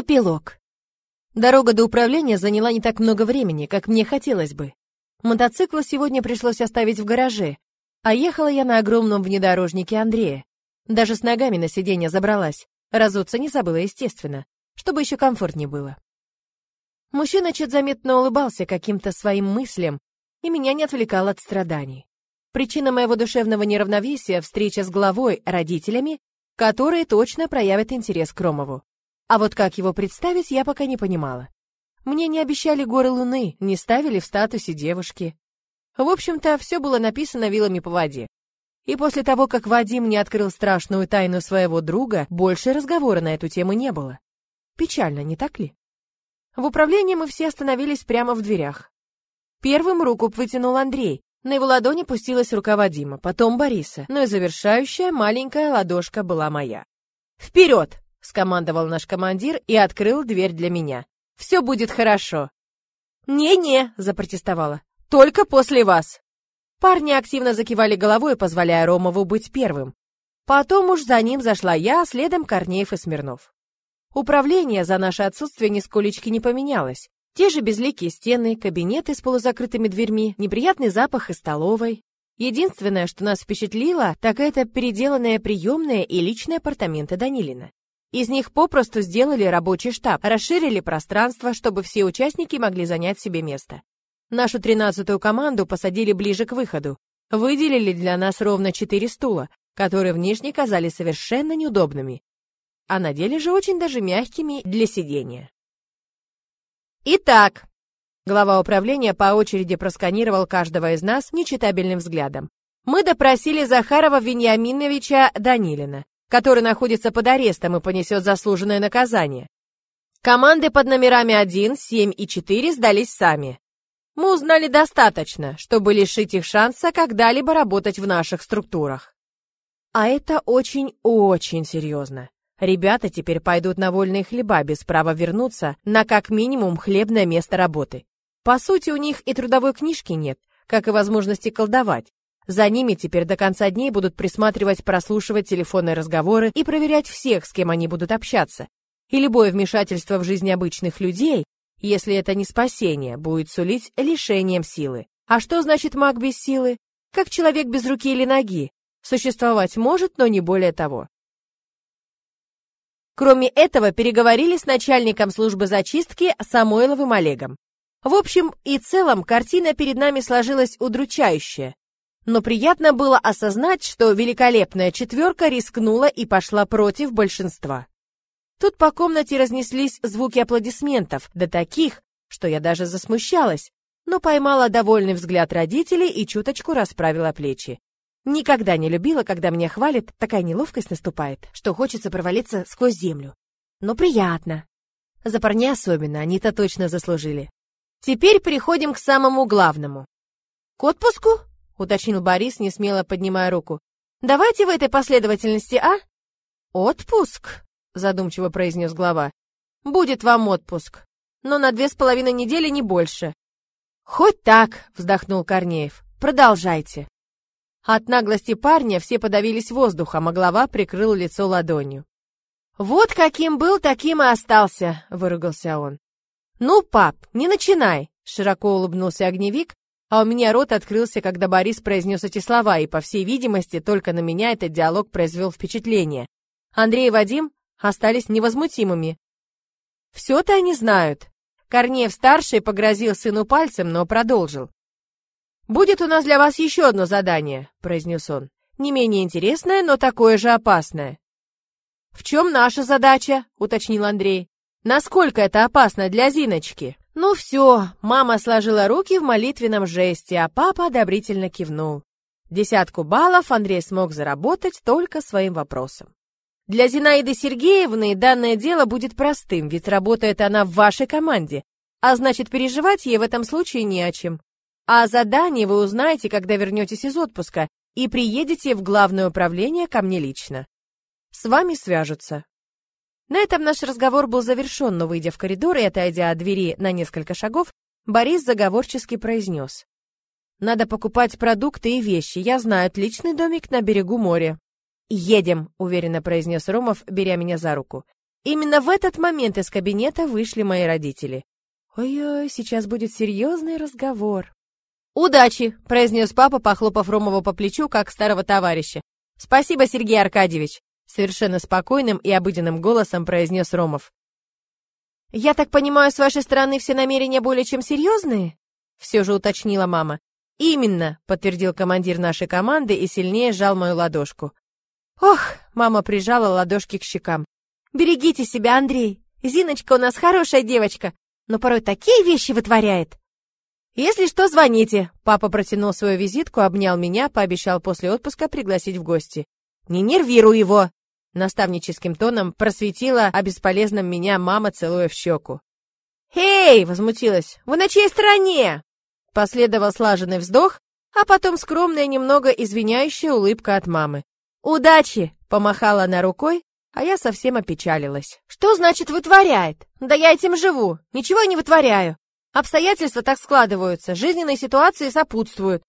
Эпилог. Дорога до управления заняла не так много времени, как мне хотелось бы. Мотоцикл сегодня пришлось оставить в гараже, а ехала я на огромном внедорожнике Андрея. Даже с ногами на сиденье забралась. Разуться не забыла, естественно, чтобы еще комфортнее было. Мужчина чуть заметно улыбался каким-то своим мыслям, и меня не отвлекал от страданий. Причина моего душевного неравновесия — встреча с главой, родителями, которые точно проявят интерес к Ромову. А вот как его представить, я пока не понимала. Мне не обещали горы Луны, не ставили в статусе девушки. В общем-то, все было написано вилами по воде. И после того, как Вадим не открыл страшную тайну своего друга, больше разговора на эту тему не было. Печально, не так ли? В управлении мы все остановились прямо в дверях. Первым руку вытянул Андрей. На его ладони пустилась рука Вадима, потом Бориса, но и завершающая маленькая ладошка была моя. «Вперед!» Скомандовал наш командир и открыл дверь для меня. Все будет хорошо. Не-не, запротестовала. Только после вас. Парни активно закивали головой, позволяя Ромову быть первым. Потом уж за ним зашла я, а следом Корнеев и Смирнов. Управление за наше отсутствие нисколечки не поменялось. Те же безликие стены, кабинеты с полузакрытыми дверьми, неприятный запах из столовой. Единственное, что нас впечатлило, так это переделанная приемная и личные апартаменты Данилина. Из них попросту сделали рабочий штаб, расширили пространство, чтобы все участники могли занять себе место. Нашу тринадцатую команду посадили ближе к выходу. Выделили для нас ровно четыре стула, которые внешне казались совершенно неудобными, а на деле же очень даже мягкими для сидения. Итак, глава управления по очереди просканировал каждого из нас нечитабельным взглядом. Мы допросили Захарова Вениаминовича Данилина который находится под арестом и понесет заслуженное наказание. Команды под номерами 1, 7 и 4 сдались сами. Мы узнали достаточно, чтобы лишить их шанса когда-либо работать в наших структурах. А это очень-очень серьезно. Ребята теперь пойдут на вольные хлеба без права вернуться на как минимум хлебное место работы. По сути, у них и трудовой книжки нет, как и возможности колдовать. За ними теперь до конца дней будут присматривать, прослушивать телефонные разговоры и проверять всех, с кем они будут общаться. И любое вмешательство в жизнь обычных людей, если это не спасение, будет сулить лишением силы. А что значит маг без силы? Как человек без руки или ноги. Существовать может, но не более того. Кроме этого, переговорили с начальником службы зачистки Самойловым Олегом. В общем и целом, картина перед нами сложилась удручающая но приятно было осознать, что великолепная четверка рискнула и пошла против большинства. Тут по комнате разнеслись звуки аплодисментов, до таких, что я даже засмущалась, но поймала довольный взгляд родителей и чуточку расправила плечи. Никогда не любила, когда меня хвалят, такая неловкость наступает, что хочется провалиться сквозь землю. Но приятно. За парней особенно, они-то точно заслужили. Теперь переходим к самому главному. К отпуску? — уточнил Борис, не смело поднимая руку. «Давайте в этой последовательности, а?» «Отпуск?» — задумчиво произнес глава. «Будет вам отпуск, но на две с половиной недели не больше». «Хоть так», — вздохнул Корнеев. «Продолжайте». От наглости парня все подавились воздухом, а глава прикрыл лицо ладонью. «Вот каким был, таким и остался», — выругался он. «Ну, пап, не начинай», — широко улыбнулся огневик, а у меня рот открылся, когда Борис произнес эти слова, и, по всей видимости, только на меня этот диалог произвел впечатление. Андрей и Вадим остались невозмутимыми. Все-то они знают. Корнеев-старший погрозил сыну пальцем, но продолжил. «Будет у нас для вас еще одно задание», — произнес он. «Не менее интересное, но такое же опасное». «В чем наша задача?» — уточнил Андрей. «Насколько это опасно для Зиночки?» Ну все, мама сложила руки в молитвенном жесте, а папа одобрительно кивнул. Десятку баллов Андрей смог заработать только своим вопросом. Для Зинаиды Сергеевны данное дело будет простым, ведь работает она в вашей команде, а значит переживать ей в этом случае не о чем. А задание вы узнаете, когда вернетесь из отпуска и приедете в главное управление ко мне лично. С вами свяжутся. На этом наш разговор был завершен, но, выйдя в коридор и отойдя от двери на несколько шагов, Борис заговорчески произнес. «Надо покупать продукты и вещи. Я знаю отличный домик на берегу моря». «Едем», — уверенно произнес Ромов, беря меня за руку. Именно в этот момент из кабинета вышли мои родители. Ой-ой, сейчас будет серьезный разговор. «Удачи!» — произнес папа, похлопав Ромова по плечу, как старого товарища. «Спасибо, Сергей Аркадьевич!» — совершенно спокойным и обыденным голосом произнес Ромов. «Я так понимаю, с вашей стороны все намерения более чем серьезные?» — все же уточнила мама. «Именно!» — подтвердил командир нашей команды и сильнее сжал мою ладошку. «Ох!» — мама прижала ладошки к щекам. «Берегите себя, Андрей! Зиночка у нас хорошая девочка, но порой такие вещи вытворяет!» «Если что, звоните!» Папа протянул свою визитку, обнял меня, пообещал после отпуска пригласить в гости. «Не нервируй его!» Наставническим тоном просветила о бесполезном меня мама, целуя в щеку. «Эй!» — возмутилась. «Вы на чьей стороне?» Последовал слаженный вздох, а потом скромная, немного извиняющая улыбка от мамы. «Удачи!» — помахала она рукой, а я совсем опечалилась. «Что значит вытворяет? Да я этим живу, ничего не вытворяю. Обстоятельства так складываются, жизненные ситуации сопутствуют.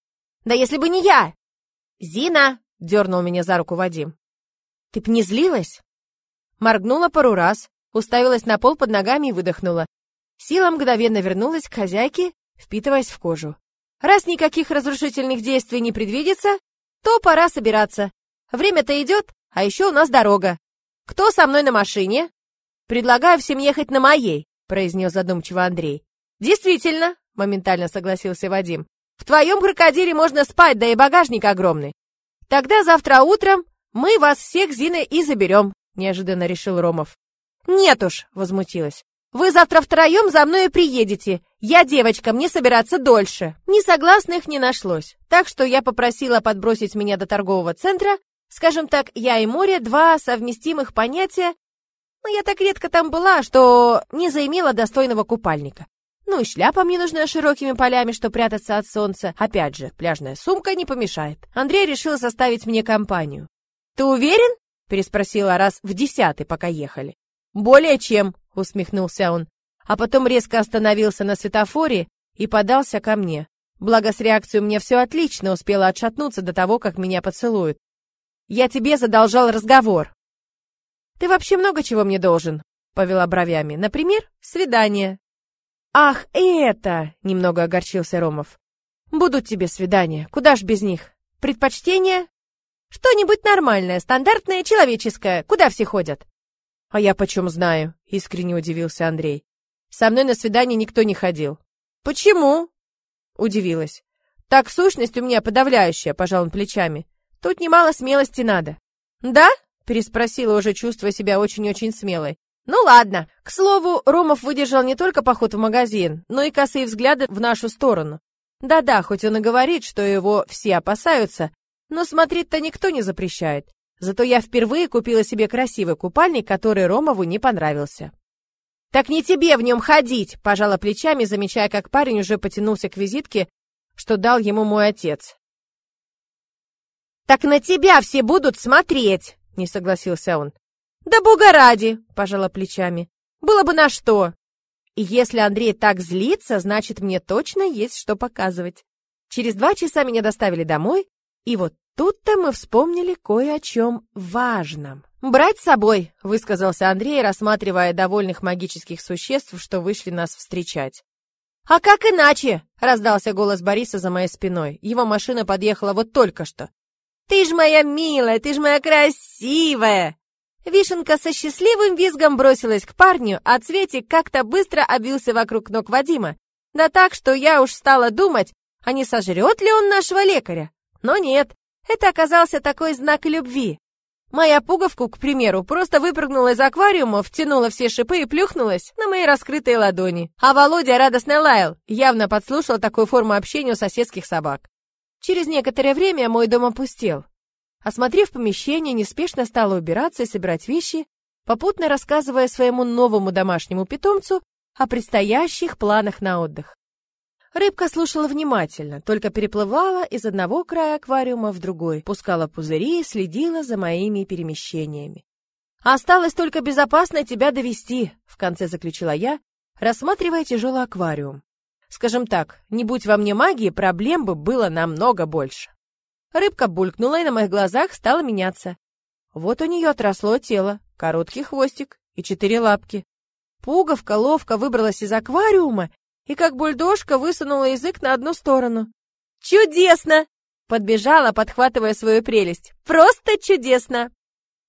Да если бы не я! Зина! Дернул меня за руку Вадим. Ты б не злилась? Моргнула пару раз, уставилась на пол под ногами и выдохнула. Сила мгновенно вернулась к хозяйке, впитываясь в кожу. Раз никаких разрушительных действий не предвидится, то пора собираться. Время-то идет, а еще у нас дорога. Кто со мной на машине? Предлагаю всем ехать на моей, произнес задумчиво Андрей. «Действительно», — моментально согласился Вадим. «В твоем крокодиле можно спать, да и багажник огромный. Тогда завтра утром мы вас всех, Зина, и заберем», — неожиданно решил Ромов. «Нет уж», — возмутилась. «Вы завтра втроем за мной и приедете. Я девочка, мне собираться дольше». Несогласных не нашлось, так что я попросила подбросить меня до торгового центра. Скажем так, я и море — два совместимых понятия, но я так редко там была, что не заимела достойного купальника. Ну и шляпа мне нужна широкими полями, чтобы прятаться от солнца. Опять же, пляжная сумка не помешает. Андрей решил составить мне компанию. «Ты уверен?» — переспросила раз в десятый, пока ехали. «Более чем», — усмехнулся он. А потом резко остановился на светофоре и подался ко мне. Благо с реакцией у меня все отлично, успела отшатнуться до того, как меня поцелуют. «Я тебе задолжал разговор». «Ты вообще много чего мне должен?» — повела бровями. «Например, свидание». «Ах, это!» — немного огорчился Ромов. «Будут тебе свидания. Куда ж без них? Предпочтение? Что-нибудь нормальное, стандартное, человеческое. Куда все ходят?» «А я почем знаю?» — искренне удивился Андрей. «Со мной на свидание никто не ходил». «Почему?» — удивилась. «Так сущность у меня подавляющая», — пожал он плечами. «Тут немало смелости надо». «Да?» — переспросила, уже чувствуя себя очень-очень смелой. Ну ладно. К слову, Ромов выдержал не только поход в магазин, но и косые взгляды в нашу сторону. Да-да, хоть он и говорит, что его все опасаются, но смотреть-то никто не запрещает. Зато я впервые купила себе красивый купальник, который Ромову не понравился. «Так не тебе в нем ходить!» – пожала плечами, замечая, как парень уже потянулся к визитке, что дал ему мой отец. «Так на тебя все будут смотреть!» – не согласился он. «Да бога ради!» — пожала плечами. «Было бы на что!» И если Андрей так злится, значит, мне точно есть что показывать. Через два часа меня доставили домой, и вот тут-то мы вспомнили кое о чем важном. «Брать с собой», — высказался Андрей, рассматривая довольных магических существ, что вышли нас встречать. «А как иначе?» — раздался голос Бориса за моей спиной. Его машина подъехала вот только что. «Ты ж моя милая, ты ж моя красивая!» Вишенка со счастливым визгом бросилась к парню, а Цветик как-то быстро обвился вокруг ног Вадима. Да так, что я уж стала думать, а не сожрет ли он нашего лекаря. Но нет, это оказался такой знак любви. Моя пуговку, к примеру, просто выпрыгнула из аквариума, втянула все шипы и плюхнулась на мои раскрытые ладони. А Володя радостно лаял, явно подслушал такую форму общения у соседских собак. Через некоторое время мой дом опустел. Осмотрев помещение, неспешно стала убираться и собирать вещи, попутно рассказывая своему новому домашнему питомцу о предстоящих планах на отдых. Рыбка слушала внимательно, только переплывала из одного края аквариума в другой, пускала пузыри и следила за моими перемещениями. «Осталось только безопасно тебя довести», — в конце заключила я, рассматривая тяжелый аквариум. Скажем так, не будь во мне магии, проблем бы было намного больше. Рыбка булькнула и на моих глазах стала меняться. Вот у нее отросло тело, короткий хвостик и четыре лапки. Пуговка ловко выбралась из аквариума и как бульдожка высунула язык на одну сторону. «Чудесно!» — подбежала, подхватывая свою прелесть. «Просто чудесно!»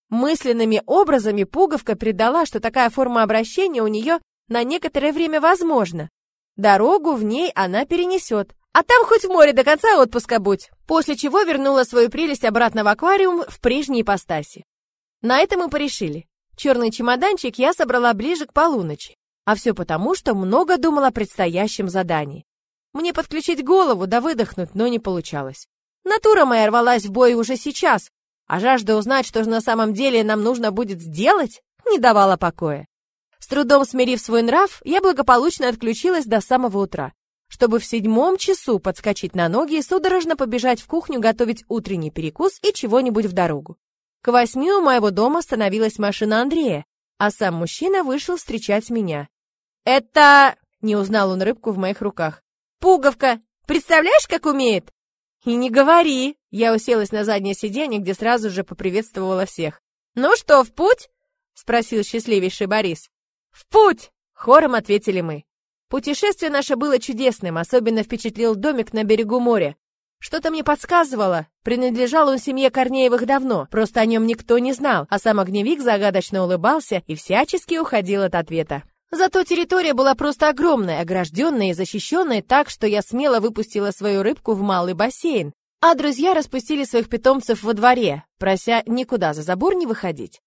Мысленными образами пуговка передала, что такая форма обращения у нее на некоторое время возможна. Дорогу в ней она перенесет. А там хоть в море до конца отпуска будь. После чего вернула свою прелесть обратно в аквариум в прежней ипостаси. На это мы порешили. Черный чемоданчик я собрала ближе к полуночи. А все потому, что много думала о предстоящем задании. Мне подключить голову да выдохнуть, но не получалось. Натура моя рвалась в бой уже сейчас, а жажда узнать, что же на самом деле нам нужно будет сделать, не давала покоя. С трудом смирив свой нрав, я благополучно отключилась до самого утра, чтобы в седьмом часу подскочить на ноги и судорожно побежать в кухню готовить утренний перекус и чего-нибудь в дорогу. К восьми у моего дома остановилась машина Андрея, а сам мужчина вышел встречать меня. «Это...» — не узнал он рыбку в моих руках. «Пуговка! Представляешь, как умеет?» «И не говори!» — я уселась на заднее сиденье, где сразу же поприветствовала всех. «Ну что, в путь?» — спросил счастливейший Борис. «В путь!» — хором ответили мы. Путешествие наше было чудесным, особенно впечатлил домик на берегу моря. Что-то мне подсказывало, принадлежал он семье Корнеевых давно, просто о нем никто не знал, а сам огневик загадочно улыбался и всячески уходил от ответа. Зато территория была просто огромная, огражденная и защищенная так, что я смело выпустила свою рыбку в малый бассейн, а друзья распустили своих питомцев во дворе, прося никуда за забор не выходить.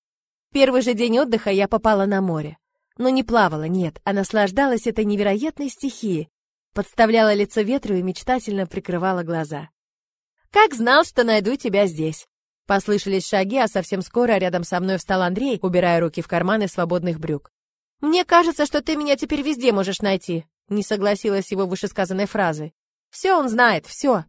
Первый же день отдыха я попала на море. Но не плавала, нет, а наслаждалась этой невероятной стихией, подставляла лицо ветру и мечтательно прикрывала глаза. «Как знал, что найду тебя здесь!» Послышались шаги, а совсем скоро рядом со мной встал Андрей, убирая руки в карманы свободных брюк. «Мне кажется, что ты меня теперь везде можешь найти», не согласилась его вышесказанной фразой. «Все он знает, все».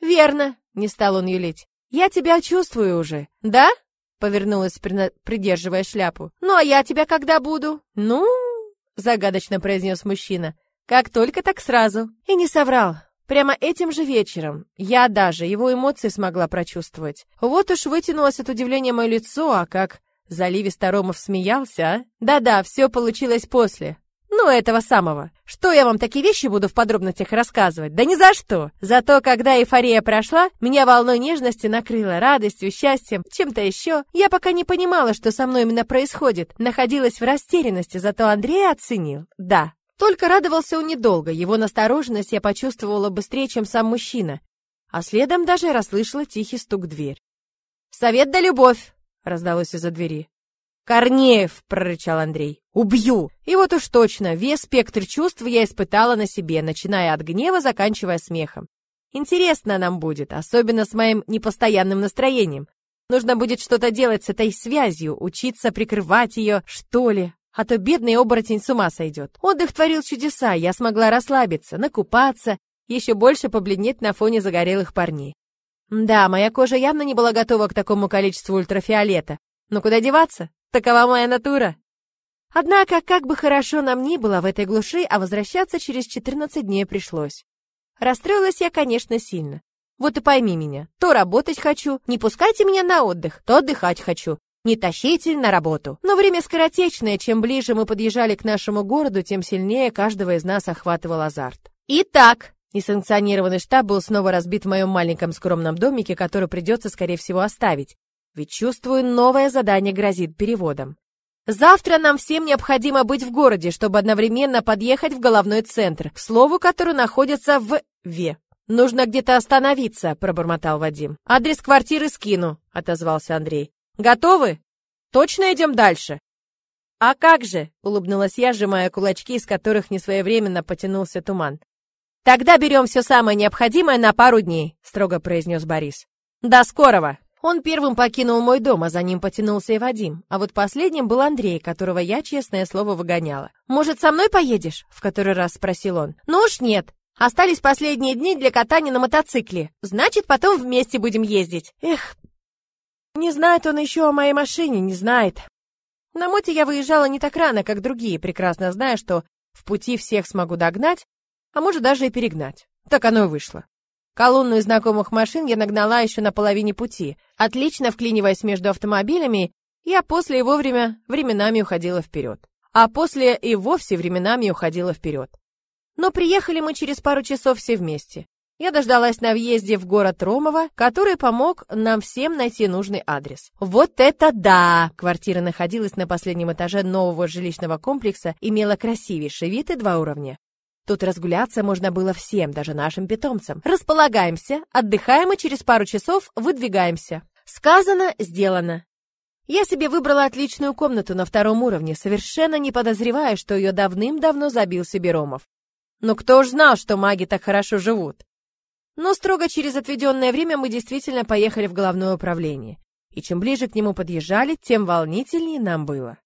«Верно», — не стал он юлить. «Я тебя чувствую уже, да?» Повернулась, придерживая шляпу. «Ну, а я тебя когда буду?» «Ну...» — загадочно произнес мужчина. Как только, так сразу. И не соврал. Прямо этим же вечером я даже его эмоции смогла прочувствовать. Вот уж вытянулось от удивления мое лицо, а как заливисто Ромов смеялся, а? Да-да, все получилось после. Ну, этого самого. Что я вам такие вещи буду в подробностях рассказывать? Да ни за что. Зато, когда эйфория прошла, меня волной нежности накрыла радостью, счастьем, чем-то еще. Я пока не понимала, что со мной именно происходит. Находилась в растерянности, зато Андрей оценил. Да, только радовался он недолго, его настороженность я почувствовала быстрее, чем сам мужчина, а следом даже расслышала тихий стук в дверь. «Совет да любовь!» — раздалось из-за двери. «Корнеев!» — прорычал Андрей. «Убью!» И вот уж точно, весь спектр чувств я испытала на себе, начиная от гнева, заканчивая смехом. Интересно нам будет, особенно с моим непостоянным настроением. Нужно будет что-то делать с этой связью, учиться прикрывать ее, что ли а то бедный оборотень с ума сойдет. Отдых творил чудеса, я смогла расслабиться, накупаться, еще больше побледнеть на фоне загорелых парней. Да, моя кожа явно не была готова к такому количеству ультрафиолета. Но куда деваться? Такова моя натура. Однако, как бы хорошо нам ни было в этой глуши, а возвращаться через 14 дней пришлось. Расстроилась я, конечно, сильно. Вот и пойми меня, то работать хочу, не пускайте меня на отдых, то отдыхать хочу, не тащите на работу. Но время скоротечное, чем ближе мы подъезжали к нашему городу, тем сильнее каждого из нас охватывал азарт. Итак, несанкционированный штаб был снова разбит в моем маленьком скромном домике, который придется, скорее всего, оставить. Ведь чувствую, новое задание грозит переводом. Завтра нам всем необходимо быть в городе, чтобы одновременно подъехать в головной центр, к слову, который находится в Ве. «Нужно где-то остановиться», — пробормотал Вадим. «Адрес квартиры скину», — отозвался Андрей. Готовы? Точно идем дальше?» «А как же?» — улыбнулась я, сжимая кулачки, из которых несвоевременно потянулся туман. «Тогда берем все самое необходимое на пару дней», — строго произнес Борис. «До скорого!» Он первым покинул мой дом, а за ним потянулся и Вадим. А вот последним был Андрей, которого я, честное слово, выгоняла. «Может, со мной поедешь?» — в который раз спросил он. «Ну уж нет. Остались последние дни для катания на мотоцикле. Значит, потом вместе будем ездить. Эх, не знает он еще о моей машине, не знает. На моте я выезжала не так рано, как другие, прекрасно зная, что в пути всех смогу догнать, а может даже и перегнать. Так оно и вышло. Колонну из знакомых машин я нагнала еще на половине пути, отлично вклиниваясь между автомобилями Я после и вовремя временами уходила вперед. А после и вовсе временами уходила вперед. Но приехали мы через пару часов все вместе. Я дождалась на въезде в город Ромово, который помог нам всем найти нужный адрес. Вот это да! Квартира находилась на последнем этаже нового жилищного комплекса, имела красивейший вид и два уровня. Тут разгуляться можно было всем, даже нашим питомцам. Располагаемся, отдыхаем и через пару часов выдвигаемся. Сказано, сделано. Я себе выбрала отличную комнату на втором уровне, совершенно не подозревая, что ее давным-давно забил себе Ромов. Но кто ж знал, что маги так хорошо живут? Но строго через отведенное время мы действительно поехали в головное управление. И чем ближе к нему подъезжали, тем волнительнее нам было.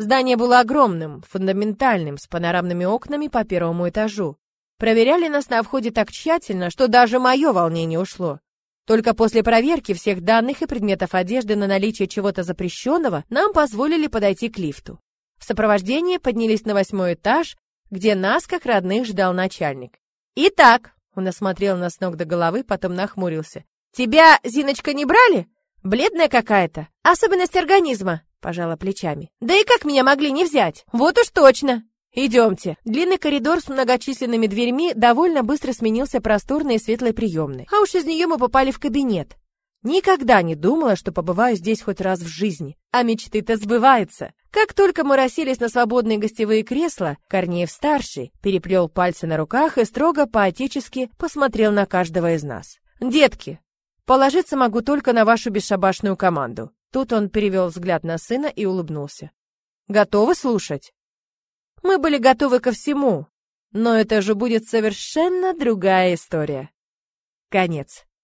Здание было огромным, фундаментальным, с панорамными окнами по первому этажу. Проверяли нас на входе так тщательно, что даже мое волнение ушло. Только после проверки всех данных и предметов одежды на наличие чего-то запрещенного нам позволили подойти к лифту. В сопровождении поднялись на восьмой этаж, где нас, как родных, ждал начальник. «Итак», — он осмотрел нас с ног до головы, потом нахмурился. «Тебя, Зиночка, не брали? Бледная какая-то. Особенность организма», — пожала плечами. «Да и как меня могли не взять? Вот уж точно!» «Идемте». Длинный коридор с многочисленными дверьми довольно быстро сменился просторной и светлой приемной. А уж из нее мы попали в кабинет. Никогда не думала, что побываю здесь хоть раз в жизни. А мечты-то сбываются. Как только мы расселись на свободные гостевые кресла, Корнеев-старший переплел пальцы на руках и строго по-отечески посмотрел на каждого из нас. «Детки, положиться могу только на вашу бесшабашную команду». Тут он перевел взгляд на сына и улыбнулся. «Готовы слушать?» Мы были готовы ко всему, но это же будет совершенно другая история. Конец.